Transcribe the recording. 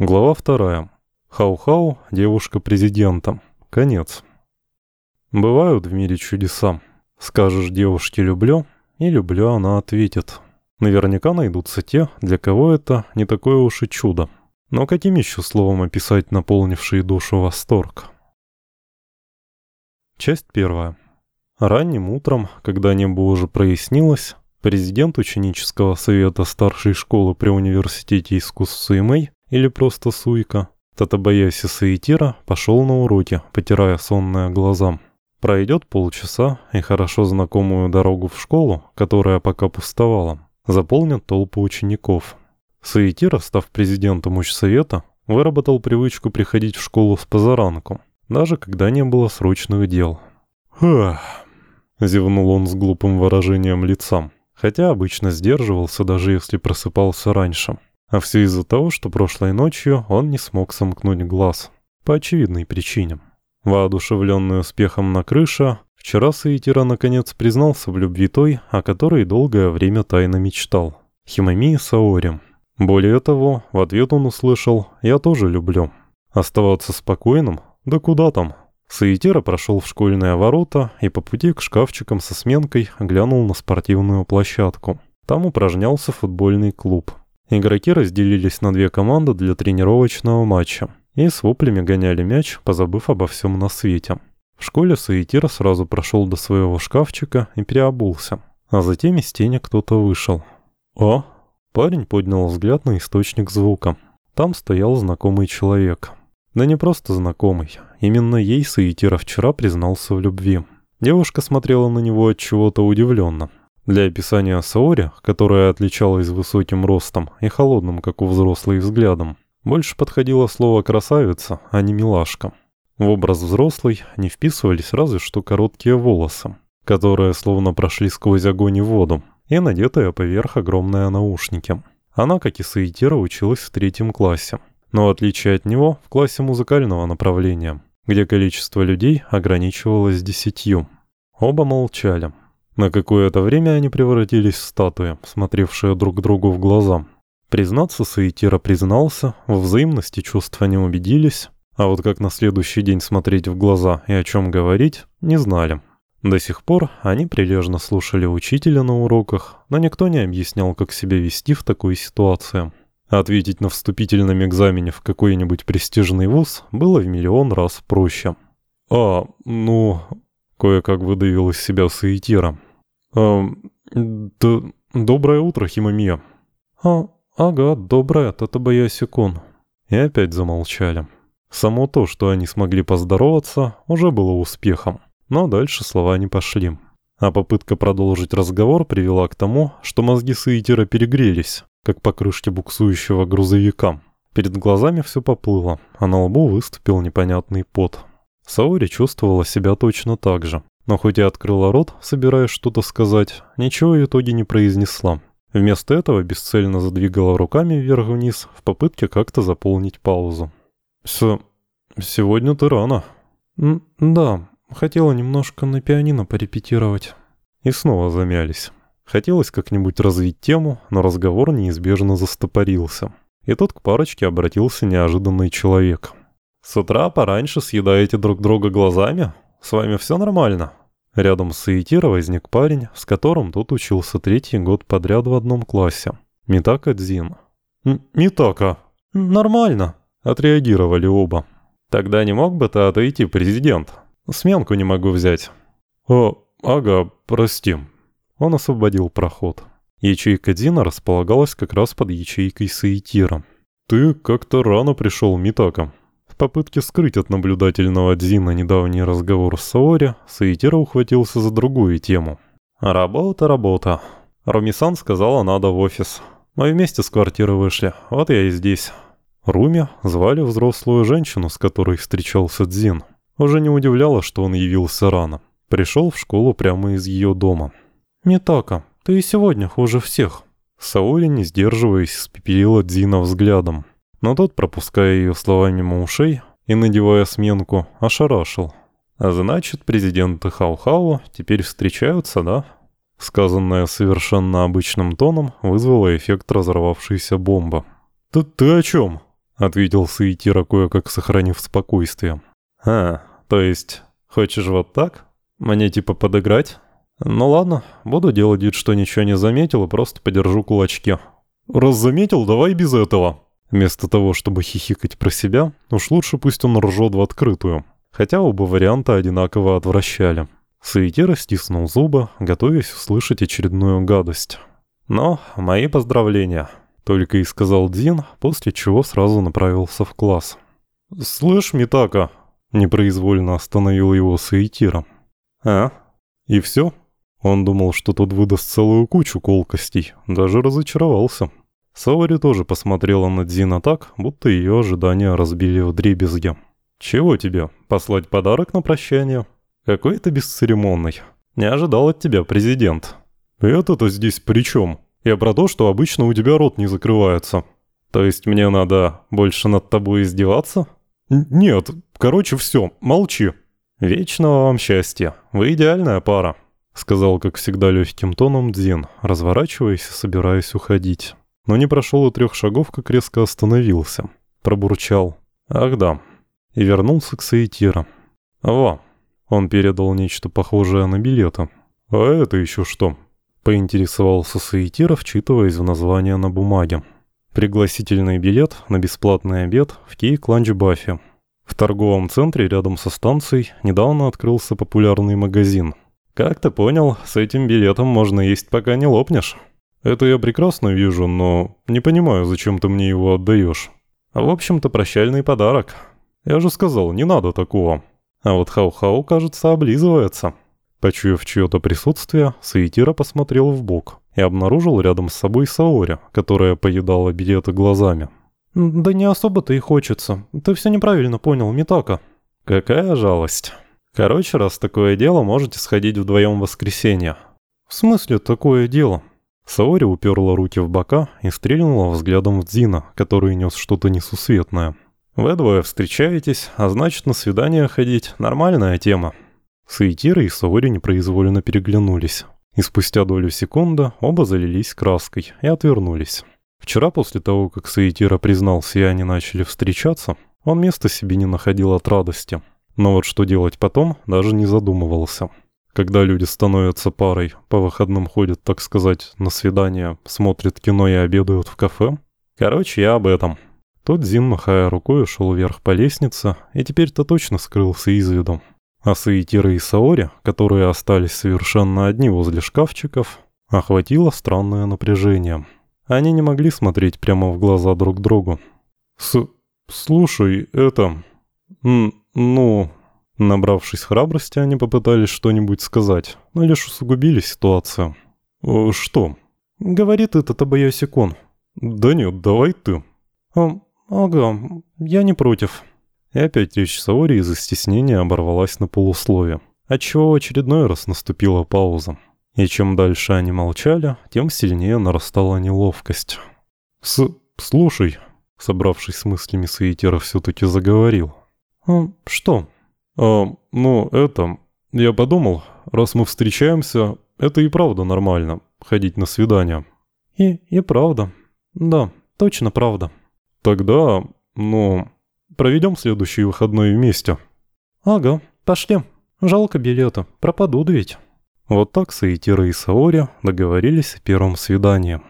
Глава вторая. Хау-хау, девушка президента. Конец. Бывают в мире чудеса. Скажешь девушке «люблю», и «люблю» она ответит. Наверняка найдутся те, для кого это не такое уж и чудо. Но каким еще словом описать наполнивший душу восторг? Часть первая. Ранним утром, когда небо уже прояснилось, президент ученического совета старшей школы при университете искусств Суимэй или просто Суйка, Татабаяси Саитира пошел на уроки, потирая сонные глаза. Пройдет полчаса, и хорошо знакомую дорогу в школу, которая пока пустовала, заполнят толпы учеников. Саитира, став президентом учсовета, выработал привычку приходить в школу с позаранку, даже когда не было срочных дел. «Ах!» — зевнул он с глупым выражением лица, хотя обычно сдерживался, даже если просыпался раньше. А все из-за того, что прошлой ночью он не смог сомкнуть глаз. По очевидной причине. Воодушевленный успехом на крыше, вчера Саитира наконец признался в любви той, о которой долгое время тайно мечтал. Химамии Саори. Более того, в ответ он услышал «Я тоже люблю». Оставаться спокойным? Да куда там? Саитира прошел в школьные ворота и по пути к шкафчикам со сменкой глянул на спортивную площадку. Там упражнялся футбольный клуб. Игроки разделились на две команды для тренировочного матча и с воплями гоняли мяч, позабыв обо всем на свете. В школе Саитира сразу прошел до своего шкафчика и переобулся, а затем из тени кто-то вышел. «О!» Парень поднял взгляд на источник звука. Там стоял знакомый человек. Да не просто знакомый. Именно ей Саитира вчера признался в любви. Девушка смотрела на него от чего-то удивленно. Для описания Саори, которая отличалась высоким ростом и холодным, как у взрослой, взглядом, больше подходило слово «красавица», а не «милашка». В образ взрослой не вписывались разве что короткие волосы, которые словно прошли сквозь огонь и воду, и надетые поверх огромные наушники. Она, как и Саитира, училась в третьем классе, но в отличие от него, в классе музыкального направления, где количество людей ограничивалось десятью. Оба молчали. На какое-то время они превратились в статуи, смотревшие друг другу в глаза. Признаться, Саитира признался, в взаимности чувства не убедились, а вот как на следующий день смотреть в глаза и о чем говорить, не знали. До сих пор они прилежно слушали учителя на уроках, но никто не объяснял, как себя вести в такой ситуации. Ответить на вступительном экзамене в какой-нибудь престижный вуз было в миллион раз проще. «А, ну...» — кое-как выдавил из себя Саитира. «Эм, д доброе утро, Химамия». «А, ага, доброе, Татабаяси-кун». И опять замолчали. Само то, что они смогли поздороваться, уже было успехом. Но дальше слова не пошли. А попытка продолжить разговор привела к тому, что мозги Саитира перегрелись, как по крышке буксующего грузовика. Перед глазами все поплыло, а на лбу выступил непонятный пот. Саори чувствовала себя точно так же но хоть и открыла рот, собираясь что-то сказать, ничего в итоге не произнесла. Вместо этого бесцельно задвигала руками вверх-вниз в попытке как-то заполнить паузу. «С... сегодня ты рано». М «Да, хотела немножко на пианино порепетировать». И снова замялись. Хотелось как-нибудь развить тему, но разговор неизбежно застопорился. И тут к парочке обратился неожиданный человек. «С утра пораньше съедаете друг друга глазами? С вами все нормально?» Рядом с Саитира возник парень, с которым тот учился третий год подряд в одном классе. Митака Дзин. «Митака, нормально», — отреагировали оба. «Тогда не мог бы ты отойти, президент? Сменку не могу взять». «О, ага, прости». Он освободил проход. Ячейка Дина располагалась как раз под ячейкой Саитира. «Ты как-то рано пришел, Митака», попытке скрыть от наблюдательного Дзина недавний разговор с Саори, Саитира ухватился за другую тему. «Работа, работа. Румисан сказала, надо в офис. Мы вместе с квартиры вышли, вот я и здесь». Руми звали взрослую женщину, с которой встречался Дзин. Уже не удивляло, что он явился рано. Пришел в школу прямо из ее дома. «Митака, ты и сегодня хуже всех». Саори, не сдерживаясь, спепелила Дзина взглядом. Но тот, пропуская ее слова мимо ушей и надевая сменку, ошарашил. «А значит, президенты Хау-Хау теперь встречаются, да?» Сказанное совершенно обычным тоном вызвало эффект разорвавшейся бомбы. «Ты, ты о чем?» ответил Саитира, кое-как сохранив спокойствие. «А, то есть, хочешь вот так? Мне типа подыграть?» «Ну ладно, буду делать вид, что ничего не заметил и просто подержу кулачки». «Раз заметил, давай без этого». Вместо того, чтобы хихикать про себя, уж лучше пусть он ржет в открытую. Хотя оба варианта одинаково отвращали. Саитира стиснул зубы, готовясь услышать очередную гадость. «Но мои поздравления», — только и сказал Дин, после чего сразу направился в класс. «Слышь, Митака», — непроизвольно остановил его Саитира. «А? И все?» Он думал, что тот выдаст целую кучу колкостей, даже разочаровался. Саори тоже посмотрела на Дзина так, будто ее ожидания разбили в дребезги. «Чего тебе? Послать подарок на прощание?» «Какой ты бесцеремонный. Не ожидал от тебя, президент». «Это-то здесь при чем? Я про то, что обычно у тебя рот не закрывается». «То есть мне надо больше над тобой издеваться?» «Нет, короче, все, молчи». «Вечного вам счастья. Вы идеальная пара», — сказал, как всегда, легким тоном Дзин, разворачиваясь и собираясь уходить. Но не прошел и трех шагов, как резко остановился. Пробурчал. «Ах да». И вернулся к Саитира. «Во». Он передал нечто похожее на билеты. «А это еще что?» Поинтересовался Саитира, вчитываясь в название на бумаге. Пригласительный билет на бесплатный обед в Кейк-Ланч Баффе. В торговом центре рядом со станцией недавно открылся популярный магазин. Как ты понял, с этим билетом можно есть пока не лопнешь. Это я прекрасно вижу, но не понимаю, зачем ты мне его отдаешь. А в общем-то прощальный подарок. Я же сказал, не надо такого. А вот Хау-Хау, кажется, облизывается. Почуяв чье-то присутствие, Саитира посмотрел в бок и обнаружил рядом с собой Саори, которая поедала билеты глазами. «Да не особо-то и хочется. Ты все неправильно понял, Митака». «Какая жалость. Короче, раз такое дело, можете сходить вдвоем в воскресенье». «В смысле такое дело?» Саори уперла руки в бока и стрельнула взглядом в Дзина, который нес что-то несусветное. «Вы двое встречаетесь, а значит, на свидание ходить – нормальная тема». Саитира и Саори непроизвольно переглянулись. И спустя долю секунды оба залились краской и отвернулись. Вчера, после того, как Саитира признался и они начали встречаться, он места себе не находил от радости. Но вот что делать потом, даже не задумывался. Когда люди становятся парой, по выходным ходят, так сказать, на свидание, смотрят кино и обедают в кафе. Короче, я об этом. Тот Зин, махая рукой, ушел вверх по лестнице и теперь-то точно скрылся из виду. А Саитира и Саори, которые остались совершенно одни возле шкафчиков, охватило странное напряжение. Они не могли смотреть прямо в глаза друг другу. «С... слушай, это... ну...» Набравшись храбрости, они попытались что-нибудь сказать, но лишь усугубили ситуацию. «Э, «Что?» «Говорит этот Абайосикон». «Да нет, давай ты». «А, ага, я не против». И опять речь Саори из-за стеснения оборвалась на полуслове, отчего в очередной раз наступила пауза. И чем дальше они молчали, тем сильнее нарастала неловкость. «С... слушай», — собравшись с мыслями, Саитера все-таки заговорил. «А, что?» «А, ну, это... Я подумал, раз мы встречаемся, это и правда нормально, ходить на свидания». «И... и правда. Да, точно правда». «Тогда, ну, проведем следующий выходной вместе». «Ага, пошли. Жалко билета, пропадут ведь». Вот так Саитира и Саори договорились о первом свидании.